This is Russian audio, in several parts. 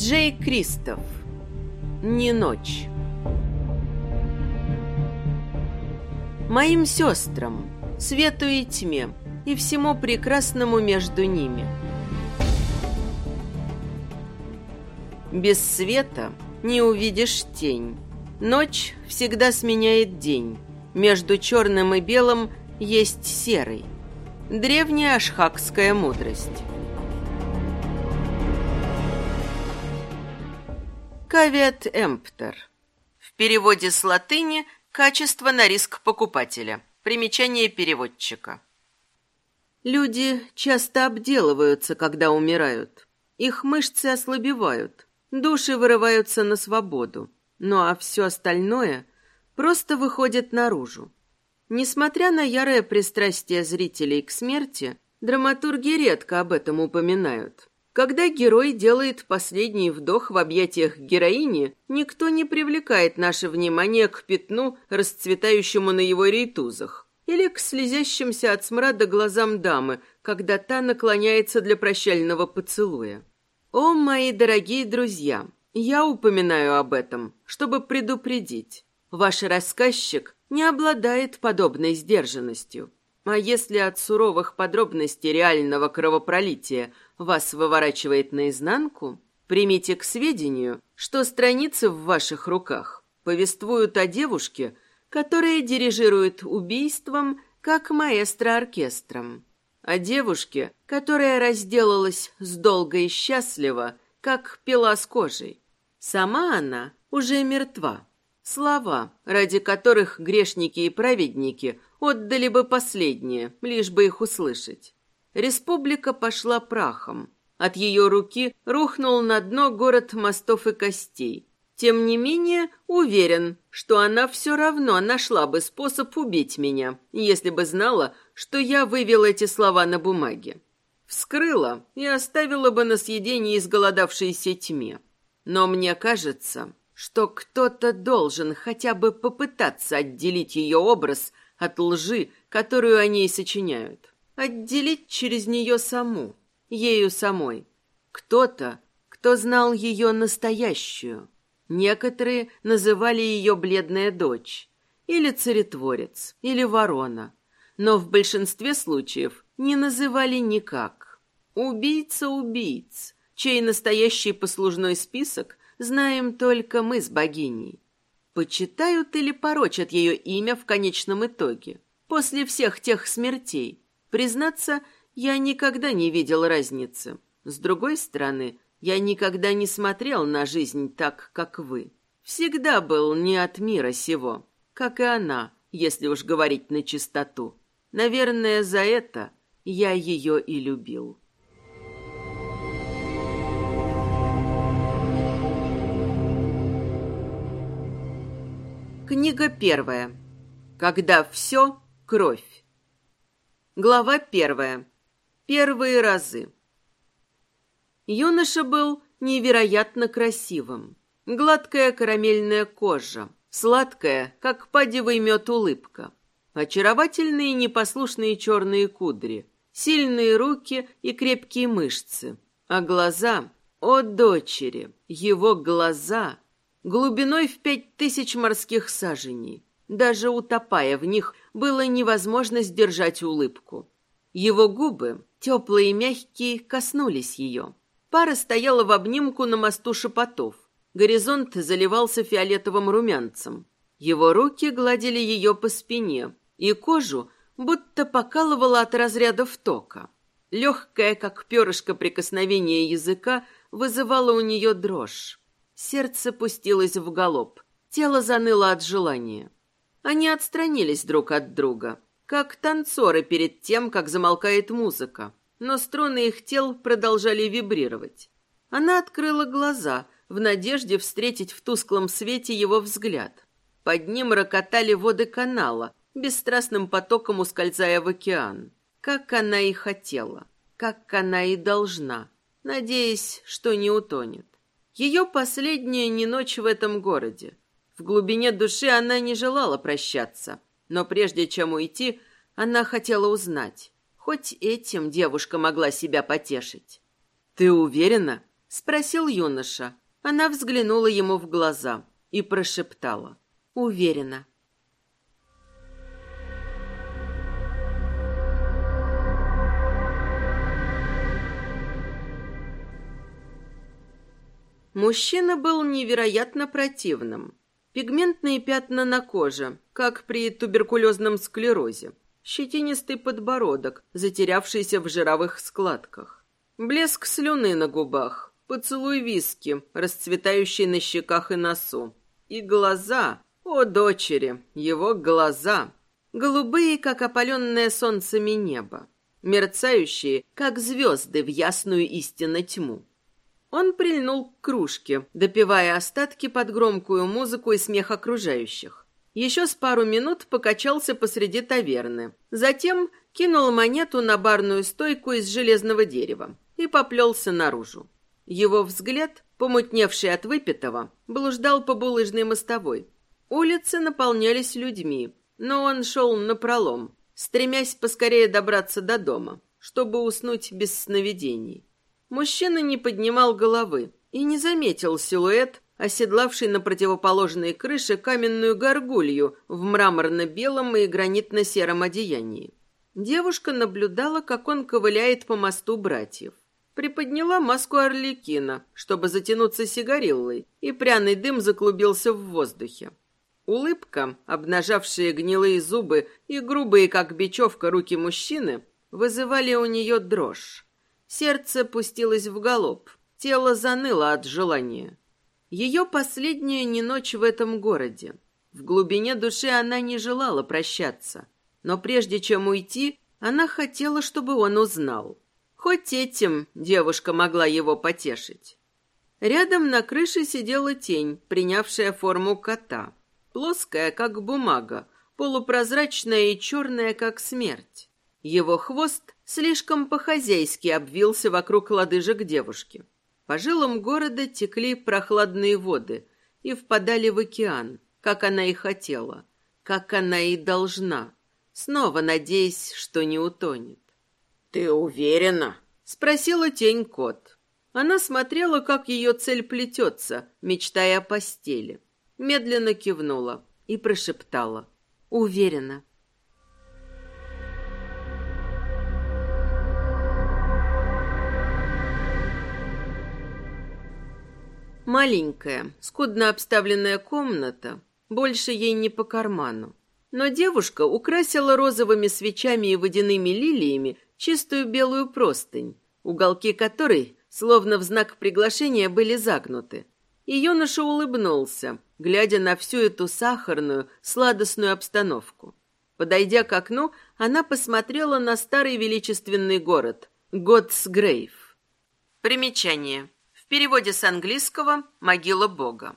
Джей Кристоф. Не ночь. Моим сестрам, свету и тьме, и всему прекрасному между ними. Без света не увидишь тень. Ночь всегда сменяет день. Между черным и белым есть серый. Древняя ашхакская мудрость. Кавиат эмптер. В переводе с латыни «качество на риск покупателя». Примечание переводчика. Люди часто обделываются, когда умирают. Их мышцы ослабевают, души вырываются на свободу. Ну а все остальное просто выходит наружу. Несмотря на ярое пристрастие зрителей к смерти, драматурги редко об этом упоминают. Когда герой делает последний вдох в объятиях героини, никто не привлекает наше внимание к пятну, расцветающему на его рейтузах, или к слезящимся от смрада глазам дамы, когда та наклоняется для прощального поцелуя. О, мои дорогие друзья, я упоминаю об этом, чтобы предупредить. Ваш рассказчик не обладает подобной сдержанностью. А если от суровых подробностей реального кровопролития вас выворачивает наизнанку, примите к сведению, что страницы в ваших руках повествуют о девушке, которая дирижирует убийством, как маэстро оркестром. О девушке, которая разделалась с долго и счастливо, как пила с кожей. Сама она уже мертва. Слова, ради которых грешники и праведники отдали бы последнее, лишь бы их услышать. Республика пошла прахом. От ее руки рухнул на дно город мостов и костей. Тем не менее, уверен, что она все равно нашла бы способ убить меня, если бы знала, что я вывел эти слова на бумаге. Вскрыла и оставила бы на съедении изголодавшейся тьме. Но мне кажется, что кто-то должен хотя бы попытаться отделить ее образ от лжи, которую они и сочиняют отделить через нее саму, ею самой. Кто-то, кто знал ее настоящую. Некоторые называли ее бледная дочь, или царетворец, или ворона, но в большинстве случаев не называли никак. Убийца убийц, чей настоящий послужной список знаем только мы с богиней. Почитают или порочат ее имя в конечном итоге, после всех тех смертей, Признаться, я никогда не видел разницы. С другой стороны, я никогда не смотрел на жизнь так, как вы. Всегда был не от мира сего, как и она, если уж говорить на чистоту. Наверное, за это я ее и любил. Книга первая. Когда все — кровь. Глава первая. Первые разы. Юноша был невероятно красивым. Гладкая карамельная кожа, сладкая, как падевый мед улыбка. Очаровательные непослушные черные кудри, сильные руки и крепкие мышцы. А глаза, о дочери, его глаза, глубиной в пять тысяч морских саженей. Даже утопая в них, было невозможно сдержать улыбку. Его губы, теплые и мягкие, коснулись ее. Пара стояла в обнимку на мосту шепотов. Горизонт заливался фиолетовым румянцем. Его руки гладили ее по спине, и кожу будто покалывало от разрядов тока. Легкое, как перышко прикосновение языка, вызывало у нее дрожь. Сердце пустилось в галоп, тело заныло от желания. Они отстранились друг от друга, как танцоры перед тем, как замолкает музыка, но струны их тел продолжали вибрировать. Она открыла глаза в надежде встретить в тусклом свете его взгляд. Под ним рокотали воды канала, бесстрастным потоком ускользая в океан. Как она и хотела, как она и должна, надеясь, что не утонет. Ее последняя не ночь в этом городе. В глубине души она не желала прощаться, но прежде чем уйти, она хотела узнать. Хоть этим девушка могла себя потешить. «Ты уверена?» Спросил юноша. Она взглянула ему в глаза и прошептала. Уверена. Мужчина был невероятно противным. Пигментные пятна на коже, как при туберкулезном склерозе. Щетинистый подбородок, затерявшийся в жировых складках. Блеск слюны на губах, поцелуй виски, расцветающий на щеках и носу. И глаза, о, дочери, его глаза, голубые, как опаленное солнцами небо, мерцающие, как звезды в ясную истину тьму. Он прильнул к кружке, допивая остатки под громкую музыку и смех окружающих. Еще с пару минут покачался посреди таверны. Затем кинул монету на барную стойку из железного дерева и поплелся наружу. Его взгляд, помутневший от выпитого, блуждал по булыжной мостовой. Улицы наполнялись людьми, но он шел напролом, стремясь поскорее добраться до дома, чтобы уснуть без сновидений. Мужчина не поднимал головы и не заметил силуэт, оседлавший на противоположной крыше каменную горгулью в мраморно-белом и гранитно-сером одеянии. Девушка наблюдала, как он ковыляет по мосту братьев. Приподняла маску орликина, чтобы затянуться сигариллой, и пряный дым заклубился в воздухе. Улыбка, обнажавшая гнилые зубы и грубые, как бечевка, руки мужчины, вызывали у нее дрожь. Сердце пустилось в галоп, тело заныло от желания. Ее последняя не ночь в этом городе. В глубине души она не желала прощаться. Но прежде чем уйти, она хотела, чтобы он узнал. Хоть этим девушка могла его потешить. Рядом на крыше сидела тень, принявшая форму кота. Плоская, как бумага, полупрозрачная и черная, как смерть. Его хвост слишком по-хозяйски обвился вокруг лодыжек девушки. По жилам города текли прохладные воды и впадали в океан, как она и хотела, как она и должна, снова надеясь, что не утонет. «Ты уверена?» — спросила тень кот. Она смотрела, как ее цель плетется, мечтая о постели. Медленно кивнула и прошептала. «Уверена». Маленькая, скудно обставленная комната, больше ей не по карману. Но девушка украсила розовыми свечами и водяными лилиями чистую белую простынь, уголки которой, словно в знак приглашения, были загнуты. И юноша улыбнулся, глядя на всю эту сахарную, сладостную обстановку. Подойдя к окну, она посмотрела на старый величественный город – Готсгрейв. Примечание переводе с английского «могила Бога».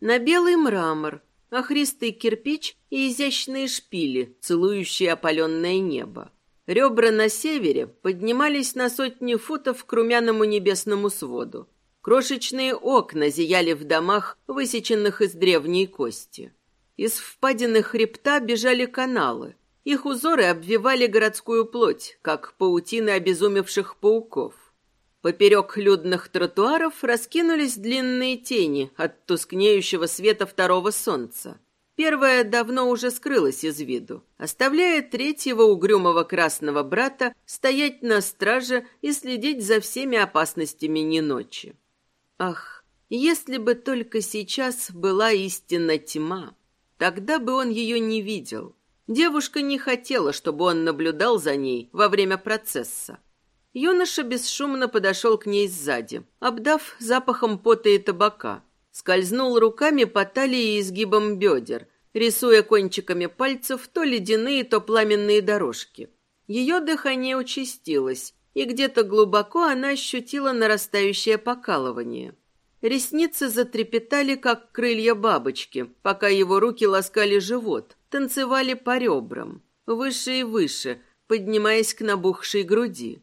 На белый мрамор, охристый кирпич и изящные шпили, целующие опаленное небо. Ребра на севере поднимались на сотни футов к румяному небесному своду. Крошечные окна зияли в домах, высеченных из древней кости. Из впадины хребта бежали каналы. Их узоры обвивали городскую плоть, как паутины обезумевших пауков. Поперек людных тротуаров раскинулись длинные тени от тускнеющего света второго солнца. Первая давно уже скрылась из виду, оставляя третьего угрюмого красного брата стоять на страже и следить за всеми опасностями не ночи. Ах, если бы только сейчас была истинна тьма, тогда бы он ее не видел. Девушка не хотела, чтобы он наблюдал за ней во время процесса. Юноша бесшумно подошел к ней сзади, обдав запахом пота и табака. Скользнул руками по талии и изгибам бедер, рисуя кончиками пальцев то ледяные, то пламенные дорожки. Ее дыхание участилось, и где-то глубоко она ощутила нарастающее покалывание. Ресницы затрепетали, как крылья бабочки, пока его руки ласкали живот, танцевали по ребрам, выше и выше, поднимаясь к набухшей груди.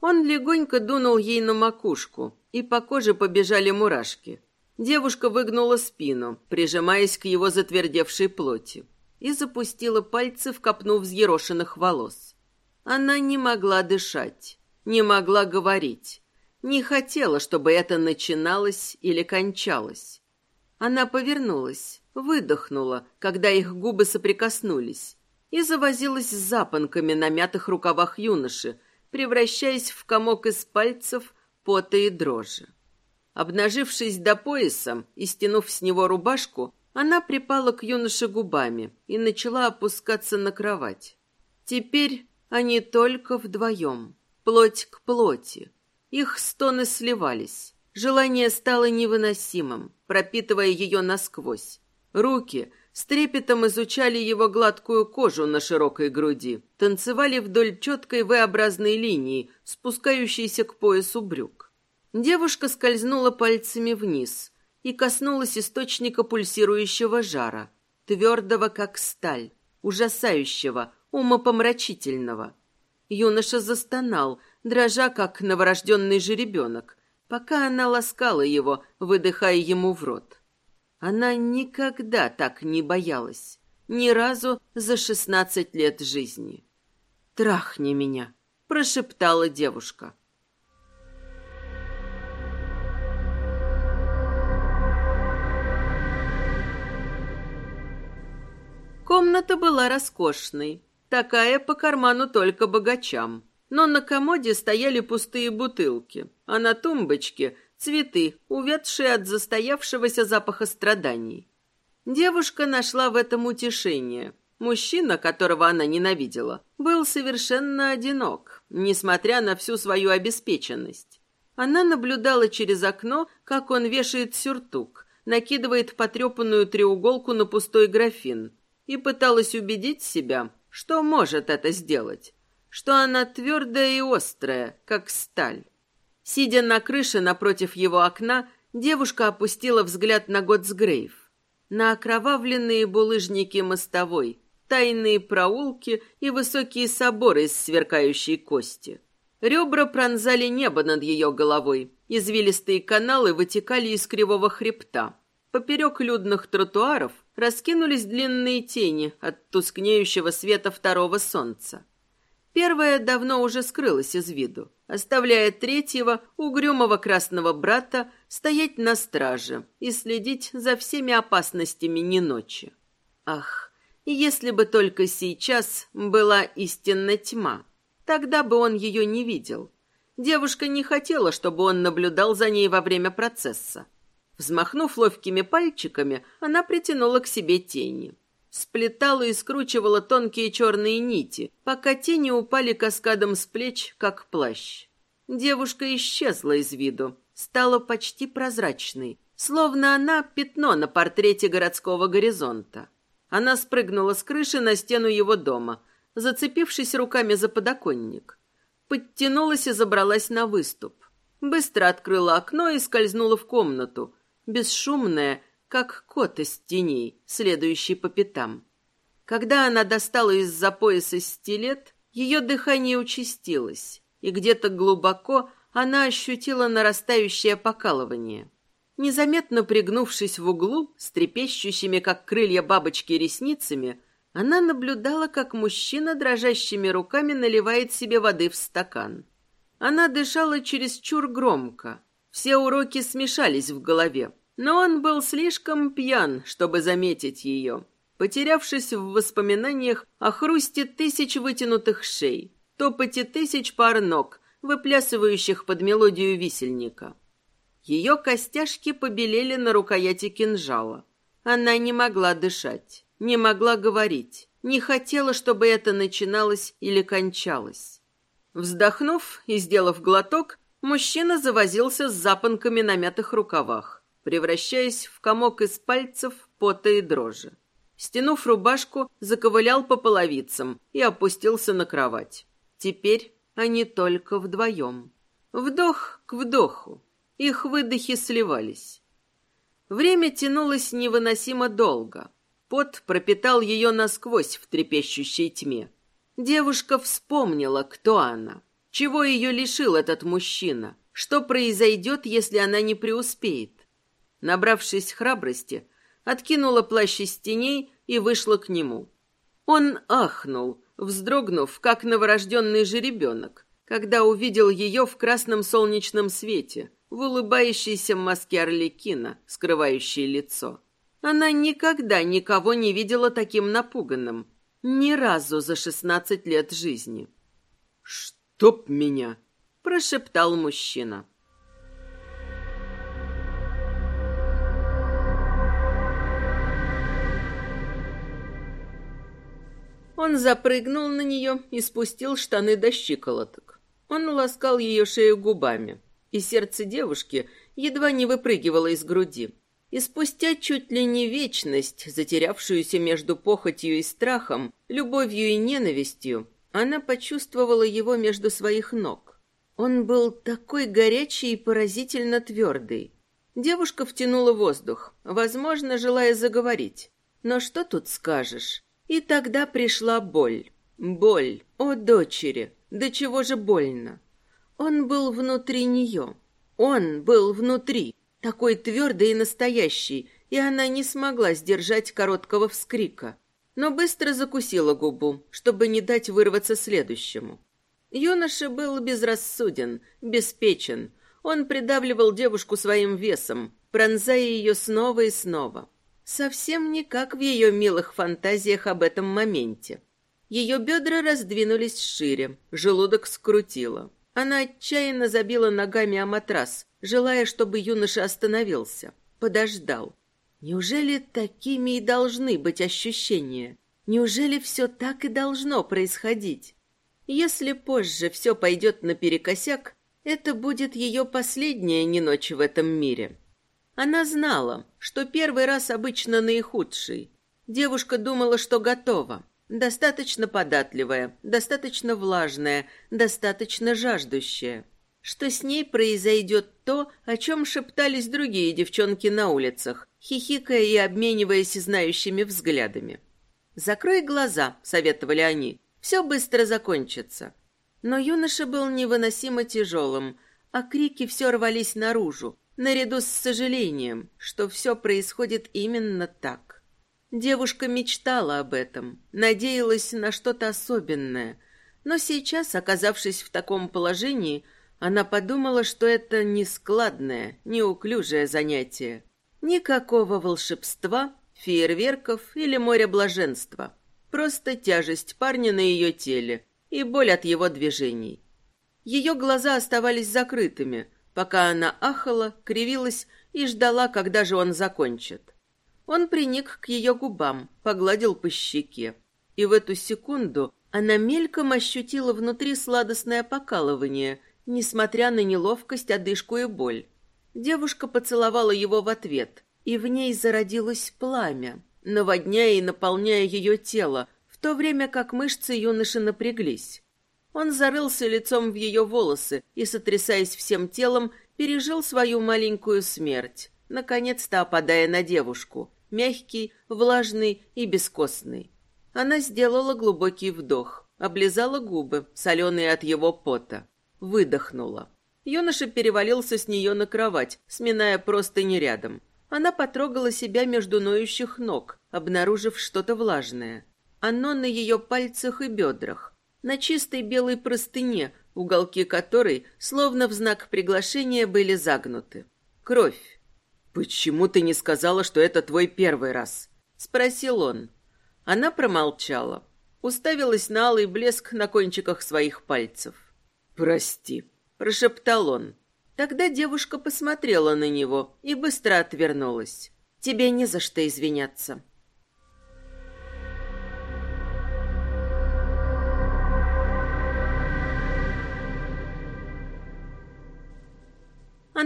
Он легонько дунул ей на макушку, и по коже побежали мурашки. Девушка выгнула спину, прижимаясь к его затвердевшей плоти, и запустила пальцы в копну взъерошенных волос. Она не могла дышать, не могла говорить. Не хотела, чтобы это начиналось или кончалось. Она повернулась, выдохнула, когда их губы соприкоснулись, и завозилась с запонками на мятых рукавах юноши, превращаясь в комок из пальцев, пота и дрожи. Обнажившись до пояса и стянув с него рубашку, она припала к юноше губами и начала опускаться на кровать. Теперь они только вдвоем, плоть к плоти. Их стоны сливались. Желание стало невыносимым, пропитывая ее насквозь. Руки с трепетом изучали его гладкую кожу на широкой груди, танцевали вдоль четкой V-образной линии, спускающейся к поясу брюк. Девушка скользнула пальцами вниз и коснулась источника пульсирующего жара, твердого, как сталь, ужасающего, умопомрачительного. Юноша застонал, дрожа, как новорожденный жеребенок, пока она ласкала его, выдыхая ему в рот. Она никогда так не боялась, ни разу за шестнадцать лет жизни. «Трахни меня», — прошептала девушка. Комната была роскошной, такая по карману только богачам. Но на комоде стояли пустые бутылки, а на тумбочке цветы, увядшие от застоявшегося запаха страданий. Девушка нашла в этом утешение. Мужчина, которого она ненавидела, был совершенно одинок, несмотря на всю свою обеспеченность. Она наблюдала через окно, как он вешает сюртук, накидывает потрепанную треуголку на пустой графин, и пыталась убедить себя, что может это сделать, что она твердая и острая, как сталь. Сидя на крыше напротив его окна, девушка опустила взгляд на Готсгрейв, на окровавленные булыжники мостовой, тайные проулки и высокие соборы из сверкающей кости. Ребра пронзали небо над ее головой, извилистые каналы вытекали из кривого хребта. Поперек людных тротуаров раскинулись длинные тени от тускнеющего света второго солнца. Первая давно уже скрылась из виду, оставляя третьего, угрюмого красного брата, стоять на страже и следить за всеми опасностями не ночи. Ах, если бы только сейчас была истинная тьма, тогда бы он ее не видел. Девушка не хотела, чтобы он наблюдал за ней во время процесса. Взмахнув ловкими пальчиками, она притянула к себе тени. Сплетала и скручивала тонкие черные нити, пока тени упали каскадом с плеч, как плащ. Девушка исчезла из виду, стала почти прозрачной, словно она пятно на портрете городского горизонта. Она спрыгнула с крыши на стену его дома, зацепившись руками за подоконник. Подтянулась и забралась на выступ. Быстро открыла окно и скользнула в комнату, бесшумная, как кот из теней, следующий по пятам. Когда она достала из-за пояса стилет, ее дыхание участилось, и где-то глубоко она ощутила нарастающее покалывание. Незаметно пригнувшись в углу, с трепещущими, как крылья бабочки, ресницами, она наблюдала, как мужчина дрожащими руками наливает себе воды в стакан. Она дышала чересчур громко, все уроки смешались в голове, но он был слишком пьян, чтобы заметить ее, потерявшись в воспоминаниях о хрусте тысяч вытянутых шей, топоте тысяч пар ног, выплясывающих под мелодию висельника. Ее костяшки побелели на рукояти кинжала. Она не могла дышать, не могла говорить, не хотела, чтобы это начиналось или кончалось. Вздохнув и сделав глоток, Мужчина завозился с запонками на мятых рукавах, превращаясь в комок из пальцев, пота и дрожи. Стянув рубашку, заковылял по половицам и опустился на кровать. Теперь они только вдвоем. Вдох к вдоху. Их выдохи сливались. Время тянулось невыносимо долго. Пот пропитал ее насквозь в трепещущей тьме. Девушка вспомнила, кто она. Чего ее лишил этот мужчина? Что произойдет, если она не преуспеет? Набравшись храбрости, откинула плащ из теней и вышла к нему. Он ахнул, вздрогнув, как новорожденный жеребенок, когда увидел ее в красном солнечном свете, в улыбающейся маске Орликина, скрывающей лицо. Она никогда никого не видела таким напуганным. Ни разу за шестнадцать лет жизни. «Чтоб меня!» – прошептал мужчина. Он запрыгнул на нее и спустил штаны до щиколоток. Он ласкал ее шею губами, и сердце девушки едва не выпрыгивало из груди. И спустя чуть ли не вечность, затерявшуюся между похотью и страхом, любовью и ненавистью, она почувствовала его между своих ног. Он был такой горячий и поразительно твердый. Девушка втянула воздух, возможно, желая заговорить. Но что тут скажешь? И тогда пришла боль. Боль, о дочери, до чего же больно. Он был внутри нее. Он был внутри, такой твердый и настоящий, и она не смогла сдержать короткого вскрика, но быстро закусила губу, чтобы не дать вырваться следующему. Юноша был безрассуден, беспечен. Он придавливал девушку своим весом, пронзая ее снова и снова. Совсем не как в ее милых фантазиях об этом моменте. Ее бедра раздвинулись шире, желудок скрутило. Она отчаянно забила ногами о матрас, желая, чтобы юноша остановился, подождал. Неужели такими и должны быть ощущения? Неужели все так и должно происходить? Если позже все пойдет наперекосяк, это будет ее последняя не ночь в этом мире. Она знала, что первый раз обычно наихудший. Девушка думала, что готова. Достаточно податливая, достаточно влажная, достаточно жаждущая. Что с ней произойдет то, о чем шептались другие девчонки на улицах, хихикая и обмениваясь знающими взглядами. «Закрой глаза», — советовали они, — «все быстро закончится». Но юноша был невыносимо тяжелым, а крики все рвались наружу, наряду с сожалением, что все происходит именно так. Девушка мечтала об этом, надеялась на что-то особенное, но сейчас, оказавшись в таком положении, она подумала, что это не складное, неуклюжее занятие. Никакого волшебства, фейерверков или моря блаженства. Просто тяжесть парня на ее теле и боль от его движений. Ее глаза оставались закрытыми – пока она ахала, кривилась и ждала, когда же он закончит. Он приник к ее губам, погладил по щеке. И в эту секунду она мельком ощутила внутри сладостное покалывание, несмотря на неловкость, одышку и боль. Девушка поцеловала его в ответ, и в ней зародилось пламя, наводняя и наполняя ее тело, в то время как мышцы юноши напряглись. Он зарылся лицом в ее волосы и, сотрясаясь всем телом, пережил свою маленькую смерть, наконец-то опадая на девушку, мягкий, влажный и бескостный. Она сделала глубокий вдох, облизала губы, соленые от его пота, выдохнула. Юноша перевалился с нее на кровать, сминая простыни рядом. Она потрогала себя между ноющих ног, обнаружив что-то влажное. Оно на ее пальцах и бедрах, на чистой белой простыне, уголки которой, словно в знак приглашения, были загнуты. Кровь. «Почему ты не сказала, что это твой первый раз?» — спросил он. Она промолчала, уставилась на алый блеск на кончиках своих пальцев. «Прости», — прошептал он. Тогда девушка посмотрела на него и быстро отвернулась. «Тебе не за что извиняться»,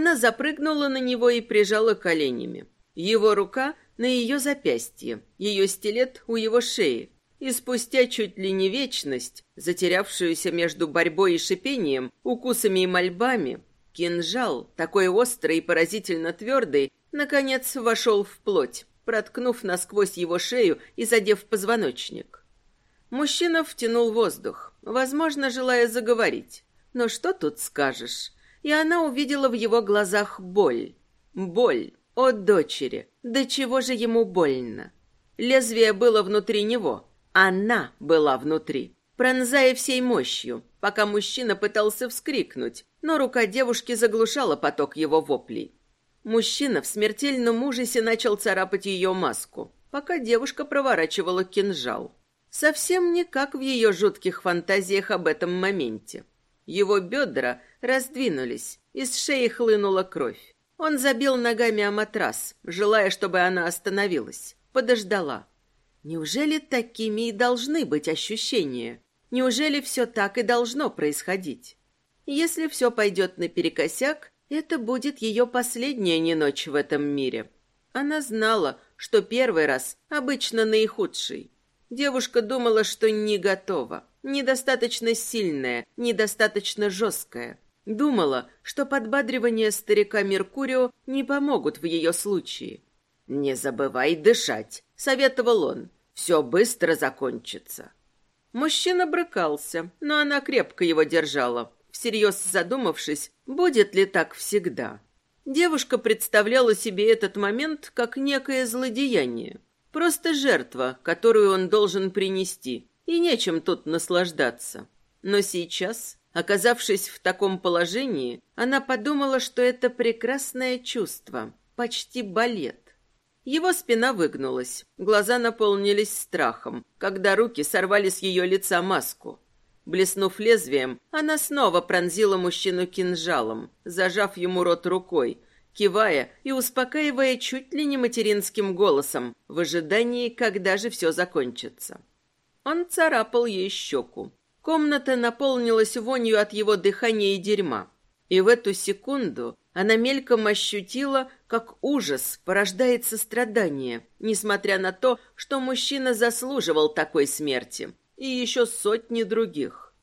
Она запрыгнула на него и прижала коленями. Его рука на ее запястье, ее стилет у его шеи. И спустя чуть ли не вечность, затерявшуюся между борьбой и шипением, укусами и мольбами, кинжал, такой острый и поразительно твердый, наконец вошел в плоть, проткнув насквозь его шею и задев позвоночник. Мужчина втянул воздух, возможно, желая заговорить. Но что тут скажешь? И она увидела в его глазах боль. Боль от дочери. До чего же ему больно? Лезвие было внутри него. Она была внутри, пронзая всей мощью, пока мужчина пытался вскрикнуть, но рука девушки заглушала поток его воплей. Мужчина в смертельном ужасе начал царапать ее маску, пока девушка проворачивала кинжал. Совсем не как в ее жутких фантазиях об этом моменте. Его бедра раздвинулись, из шеи хлынула кровь. Он забил ногами о матрас, желая, чтобы она остановилась. Подождала. Неужели такими и должны быть ощущения? Неужели все так и должно происходить? Если все пойдет наперекосяк, это будет ее последняя не ночь в этом мире. Она знала, что первый раз обычно наихудший. Девушка думала, что не готова, недостаточно сильная, недостаточно жесткая. Думала, что подбадривание старика Меркурио не помогут в ее случае. «Не забывай дышать», — советовал он. «Все быстро закончится». Мужчина брыкался, но она крепко его держала, всерьез задумавшись, будет ли так всегда. Девушка представляла себе этот момент как некое злодеяние. Просто жертва, которую он должен принести, и нечем тут наслаждаться. Но сейчас, оказавшись в таком положении, она подумала, что это прекрасное чувство, почти балет. Его спина выгнулась, глаза наполнились страхом, когда руки сорвали с ее лица маску. Блеснув лезвием, она снова пронзила мужчину кинжалом, зажав ему рот рукой, кивая и успокаивая чуть ли не материнским голосом, в ожидании, когда же все закончится. Он царапал ей щеку. Комната наполнилась вонью от его дыхания и дерьма. И в эту секунду она мельком ощутила, как ужас порождает сострадание, несмотря на то, что мужчина заслуживал такой смерти и еще сотни других.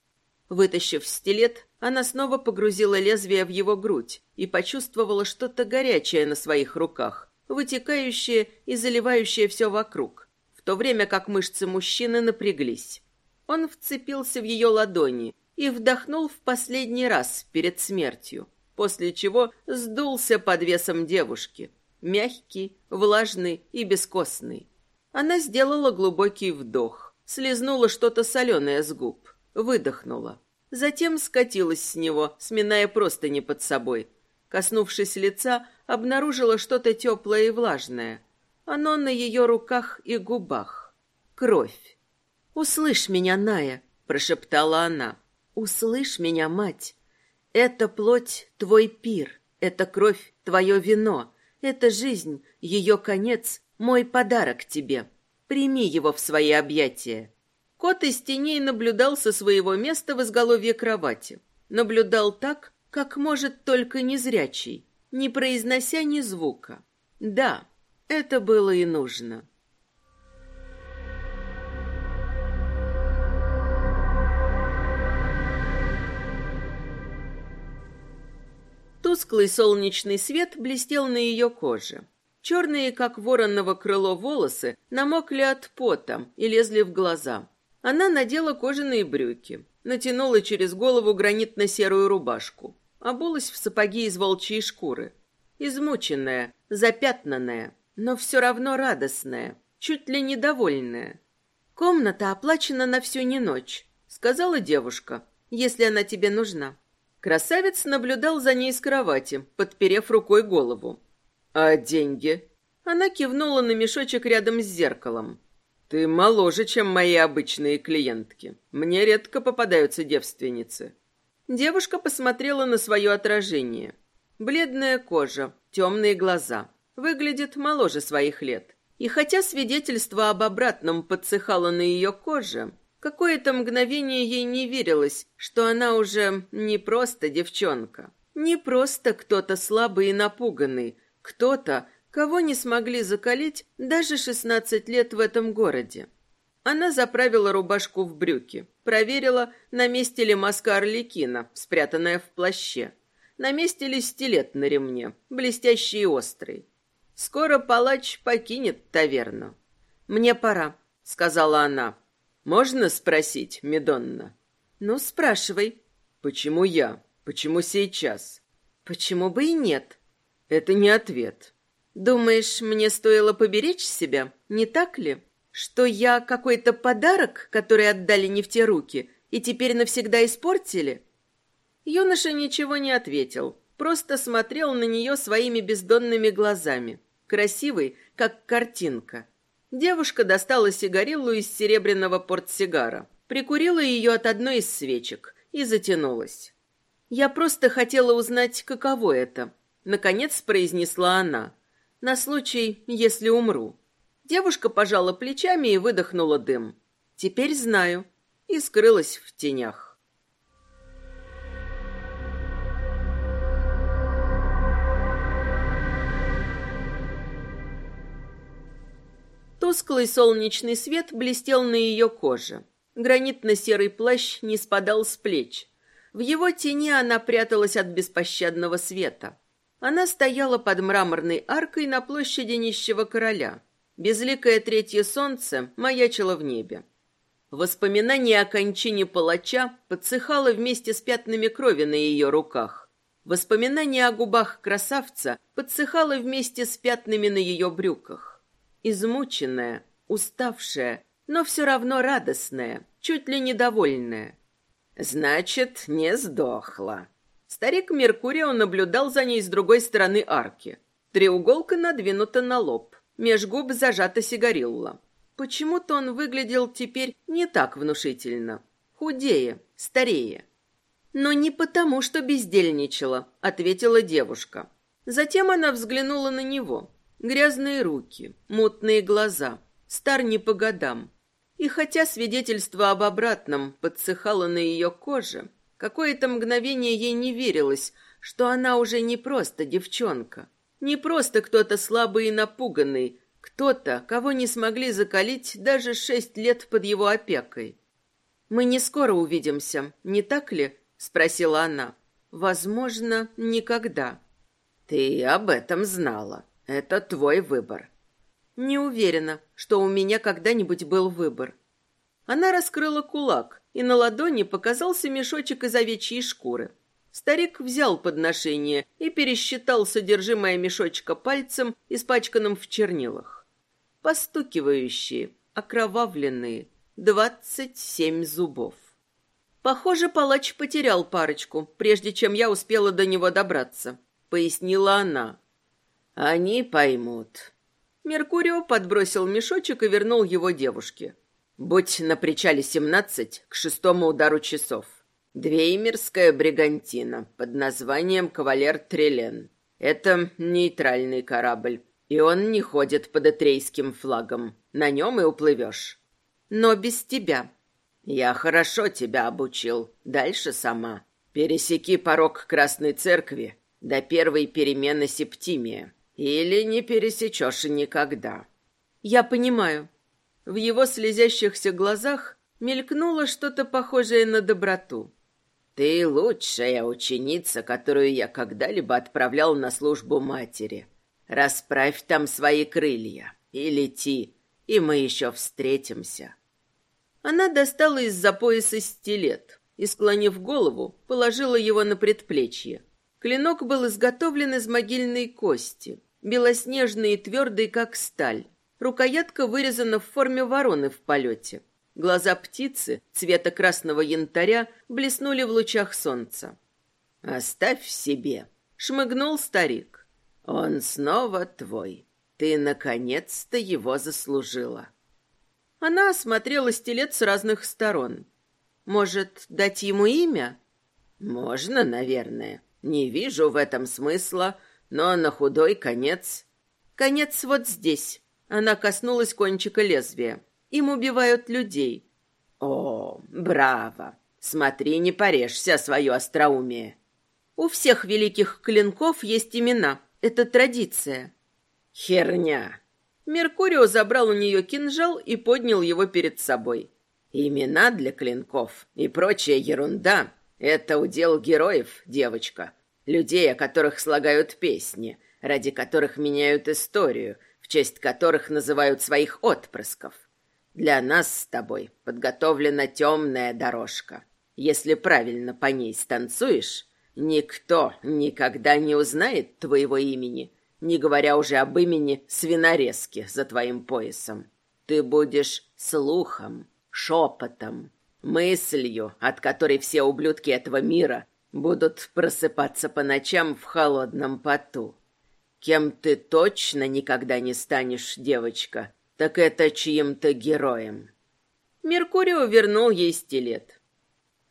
Вытащив стилет, она снова погрузила лезвие в его грудь и почувствовала что-то горячее на своих руках, вытекающее и заливающее все вокруг, в то время как мышцы мужчины напряглись. Он вцепился в ее ладони и вдохнул в последний раз перед смертью, после чего сдулся под весом девушки, мягкий, влажный и бескостный. Она сделала глубокий вдох, слезнула что-то соленое с губ, выдохнула. Затем скатилась с него, сминая простыни под собой. Коснувшись лица, обнаружила что-то теплое и влажное. Оно на ее руках и губах. Кровь. «Услышь меня, Ная!» — прошептала она. «Услышь меня, мать! Это плоть — твой пир, это кровь — твое вино, это жизнь, ее конец — мой подарок тебе. Прими его в свои объятия. Кот из теней наблюдал со своего места в изголовье кровати. Наблюдал так, как может только незрячий, не произнося ни звука. Да, это было и нужно. Тусклый солнечный свет блестел на ее коже. Черные, как вороново крыло, волосы намокли от пота и лезли в глаза. Она надела кожаные брюки, натянула через голову гранитно-серую рубашку, обулась в сапоги из волчьей шкуры. Измученная, запятнанная, но все равно радостная, чуть ли недовольная. «Комната оплачена на всю не ночь», — сказала девушка, — «если она тебе нужна». Красавец наблюдал за ней с кровати, подперев рукой голову. «А деньги?» Она кивнула на мешочек рядом с зеркалом. «Ты моложе, чем мои обычные клиентки. Мне редко попадаются девственницы». Девушка посмотрела на свое отражение. Бледная кожа, темные глаза. Выглядит моложе своих лет. И хотя свидетельство об обратном подсыхало на ее коже, какое-то мгновение ей не верилось, что она уже не просто девчонка. Не просто кто-то слабый и напуганный, кто-то, кого не смогли закалить даже шестнадцать лет в этом городе. Она заправила рубашку в брюки, проверила, на месте ли маска Орликина, спрятанная в плаще, на месте ли стилет на ремне, блестящий и острый. Скоро палач покинет таверну. «Мне пора», — сказала она. «Можно спросить, Медонна?» «Ну, спрашивай». «Почему я? Почему сейчас?» «Почему бы и нет?» Это не ответ. Думаешь, мне стоило поберечь себя, не так ли? Что я какой-то подарок, который отдали не в те руки, и теперь навсегда испортили?» Юноша ничего не ответил, просто смотрел на нее своими бездонными глазами, красивый, как картинка. Девушка достала сигариллу из серебряного портсигара, прикурила ее от одной из свечек и затянулась. «Я просто хотела узнать, каково это», — наконец произнесла она, «на случай, если умру». Девушка пожала плечами и выдохнула дым. «Теперь знаю», и скрылась в тенях. Тусклый солнечный свет блестел на ее коже. Гранитно-серый плащ не спадал с плеч. В его тени она пряталась от беспощадного света. Она стояла под мраморной аркой на площади нищего короля. Безликое третье солнце маячило в небе. Воспоминание о кончине палача подсыхало вместе с пятнами крови на ее руках. Воспоминание о губах красавца подсыхало вместе с пятнами на ее брюках измученная, уставшая, но все равно радостная, чуть ли недовольная. «Значит, не сдохла». Старик Меркурио наблюдал за ней с другой стороны арки. Треуголка надвинута на лоб. Меж губ зажата сигарилла. Почему-то он выглядел теперь не так внушительно. Худее, старее. «Но не потому, что бездельничала», — ответила девушка. Затем она взглянула на него. Грязные руки, мутные глаза, стар не по годам. И хотя свидетельство об обратном подсыхало на ее коже, какое-то мгновение ей не верилось, что она уже не просто девчонка, не просто кто-то слабый и напуганный, кто-то, кого не смогли закалить даже шесть лет под его опекой. «Мы не скоро увидимся, не так ли?» — спросила она. «Возможно, никогда». «Ты об этом знала», это твой выбор. Не уверена, что у меня когда-нибудь был выбор. Она раскрыла кулак, и на ладони показался мешочек из овечьей шкуры. Старик взял подношение и пересчитал содержимое мешочка пальцем, испачканным в чернилах. Постукивающие, окровавленные, двадцать семь зубов. Похоже, палач потерял парочку, прежде чем я успела до него добраться, пояснила она. Они поймут. Меркурио подбросил мешочек и вернул его девушке. Будь на причале семнадцать к шестому удару часов. Двеймерская бригантина под названием «Кавалер Трелен». Это нейтральный корабль, и он не ходит под этрейским флагом. На нем и уплывешь. Но без тебя. Я хорошо тебя обучил. Дальше сама. Пересеки порог Красной Церкви до первой перемены Септимия. Или не пересечешь никогда. Я понимаю. В его слезящихся глазах мелькнуло что-то похожее на доброту. Ты лучшая ученица, которую я когда-либо отправлял на службу матери. Расправь там свои крылья и лети, и мы еще встретимся. Она достала из-за пояса стилет и, склонив голову, положила его на предплечье. Клинок был изготовлен из могильной кости, белоснежный и твердый, как сталь. Рукоятка вырезана в форме вороны в полете. Глаза птицы цвета красного янтаря блеснули в лучах солнца. «Оставь себе», — шмыгнул старик. «Он снова твой. Ты, наконец-то, его заслужила». Она осмотрела стилет с разных сторон. «Может, дать ему имя?» «Можно, наверное. Не вижу в этом смысла, но на худой конец... Конец вот здесь. Она коснулась кончика лезвия. Им убивают людей. О, браво! Смотри, не порежься свое остроумие. У всех великих клинков есть имена. Это традиция. Херня. Меркурио забрал у нее кинжал и поднял его перед собой. Имена для клинков и прочая ерунда — это удел героев, девочка людей, о которых слагают песни, ради которых меняют историю, в честь которых называют своих отпрысков. Для нас с тобой подготовлена темная дорожка. Если правильно по ней станцуешь, никто никогда не узнает твоего имени, не говоря уже об имени свинорезки за твоим поясом. Ты будешь слухом, шепотом, Мыслью, от которой все ублюдки этого мира будут просыпаться по ночам в холодном поту. Кем ты точно никогда не станешь, девочка, так это чьим-то героем. Меркурио вернул ей стилет.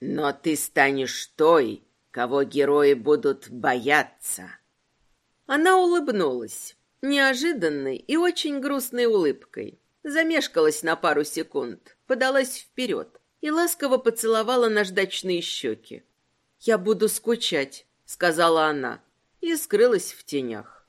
Но ты станешь той, кого герои будут бояться. Она улыбнулась, неожиданной и очень грустной улыбкой. Замешкалась на пару секунд, подалась вперед и ласково поцеловала наждачные щеки. «Я буду скучать», — сказала она, и скрылась в тенях.